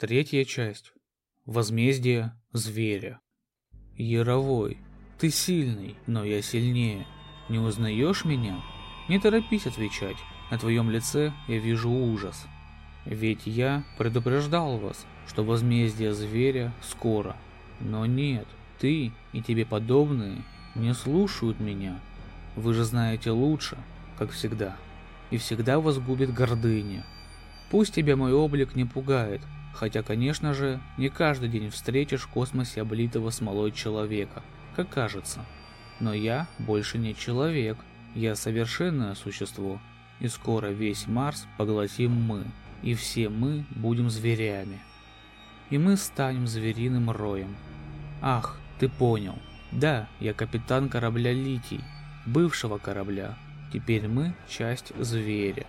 Третья часть. Возмездие зверя. Яровой, ты сильный, но я сильнее. Не узнаешь меня? Не торопись отвечать. На твоем лице я вижу ужас. Ведь я предупреждал вас, что возмездие зверя скоро. Но нет, ты и тебе подобные не слушают меня. Вы же знаете лучше, как всегда. И всегда вас губит гордыня. Пусть тебя мой облик не пугает, хотя, конечно же, не каждый день встретишь в космосе облитого смолой человека, как кажется. Но я больше не человек, я совершенное существо, и скоро весь Марс поглотим мы, и все мы будем зверями. И мы станем звериным роем. Ах, ты понял. Да, я капитан корабля Литий, бывшего корабля. Теперь мы часть зверя.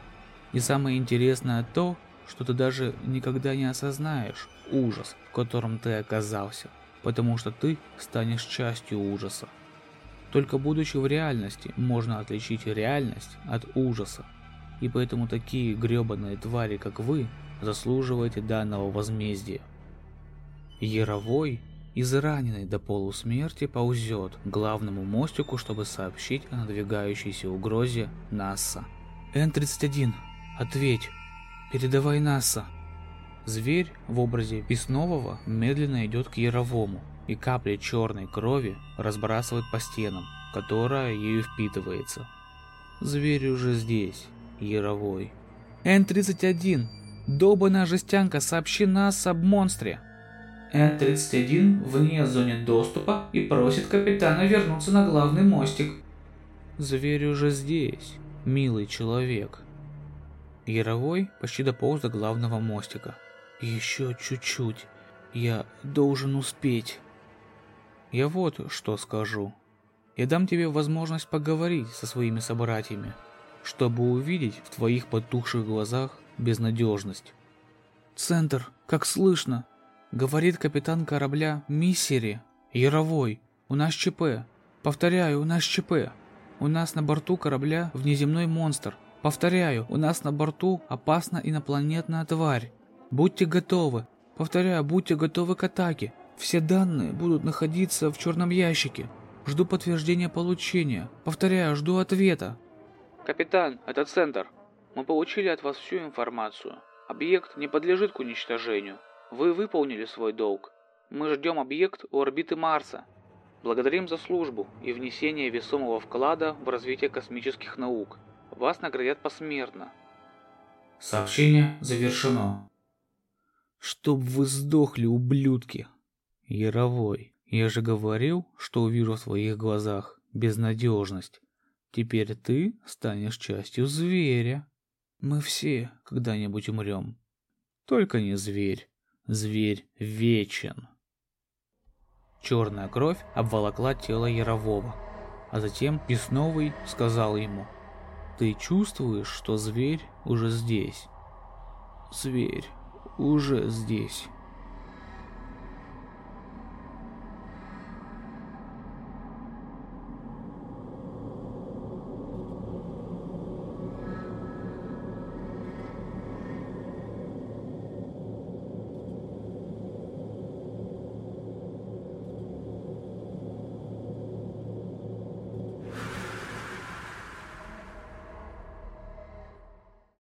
И самое интересное то, что ты даже никогда не осознаешь ужас, в котором ты оказался, потому что ты станешь частью ужаса. Только будучи в реальности, можно отличить реальность от ужаса. И поэтому такие гребаные твари, как вы, заслуживаете данного возмездия. Яровой, израненный до полусмерти, ползет к главному мостику, чтобы сообщить о надвигающейся угрозе НАСА. Н-31, ответь, передавай НАСА. Зверь в образе Песнового медленно идет к Яровому, и капли черной крови разбрасывают по стенам, которая ею впитывается. Зверь уже здесь, Яровой. Н-31, долбаная жестянка, сообщи нас об монстре. Н-31 вне зоны доступа и просит капитана вернуться на главный мостик. Зверь уже здесь, милый человек. Яровой почти дополз до главного мостика. Еще чуть-чуть. Я должен успеть. Я вот что скажу. Я дам тебе возможность поговорить со своими собратьями, чтобы увидеть в твоих потухших глазах безнадежность. «Центр, как слышно!» — говорит капитан корабля Миссери, Яровой. «У нас ЧП. Повторяю, у нас ЧП. У нас на борту корабля внеземной монстр. Повторяю, у нас на борту опасна инопланетная тварь. Будьте готовы. Повторяю, будьте готовы к атаке. Все данные будут находиться в черном ящике. Жду подтверждения получения. Повторяю, жду ответа. Капитан, это центр. Мы получили от вас всю информацию. Объект не подлежит к уничтожению. Вы выполнили свой долг. Мы ждем объект у орбиты Марса. Благодарим за службу и внесение весомого вклада в развитие космических наук. Вас наградят посмертно. Сообщение завершено. Чтоб вы сдохли, ублюдки. Яровой, я же говорил, что увижу в твоих глазах безнадежность. Теперь ты станешь частью зверя. Мы все когда-нибудь умрем. Только не зверь. Зверь вечен. Черная кровь обволокла тело Ярового, а затем Песновый сказал ему, «Ты чувствуешь, что зверь уже здесь?» «Зверь уже здесь».